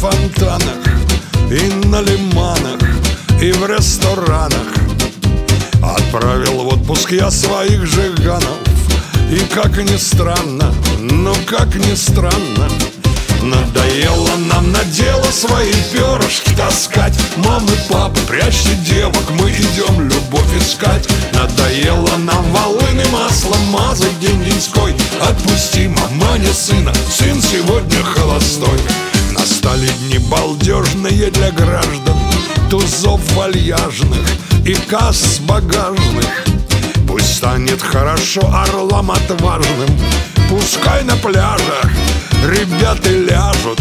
фонтанах И на лиманах, и в ресторанах. Отправил в отпуск я своих жиганов И как ни странно, ну как ни странно Надоело нам на дело свои перышки таскать. Мамы, папы, прячьте девок, мы идем любовь искать. Надоело нам волыны маслом мазать день деньской Отпусти, мама, не сына, сын сегодня холостой Настали дни балдежные для граждан Тузов вальяжных и касс багажных. Пусть станет хорошо орлам отважным Пускай на пляжах ребята ляжут.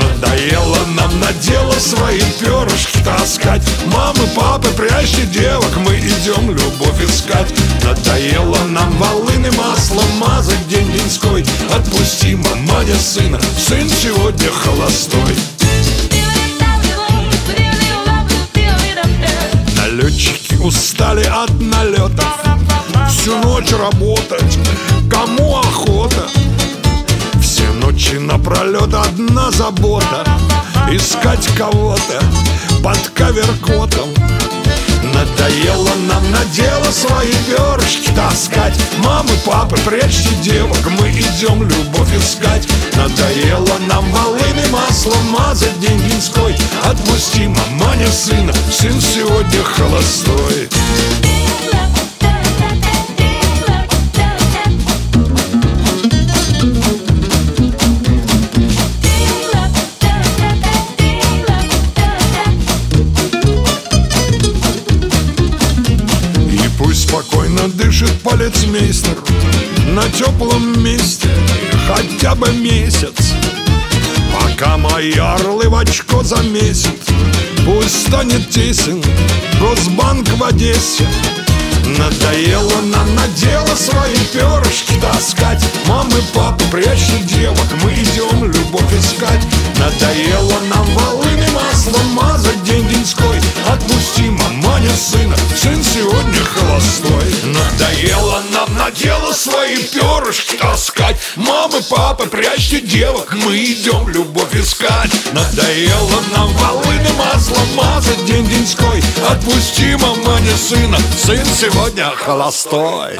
Надоело нам на дело свои перышки таскать Мамы, папы, прячьте девок, мы идем любовь искать. Надоело нам волыны маслом Отпусти, маманя, сына, сын сегодня холостой. Налетчики устали от налетов. Всю ночь работать, кому охота? Все ночи напролет одна забота. Искать кого-то под каверкотом Надоело нам на дело свои перышки Мамы, папы, прячьте девок, мы идем любовь искать. Надоело нам волыны маслом мазать день деньской Отпусти, маманя, сына, сын сегодня холостой спокойно дышит полицмейстер На теплом месте хотя бы месяц. Пока мои орлы в очко замесят Пусть станет тесен Госбанк в Одессе. Надоело нам на дело свои перышки таскать. Мамы, папы, прячьте девок, мы идем любовь искать. Надоело дело свои перышки таскать. Мамы, папы, прячьте девок, мы идем любовь искать. Надоело нам волыны маслом мазать день деньской. Отпусти, маманя, сына, сын сегодня холостой!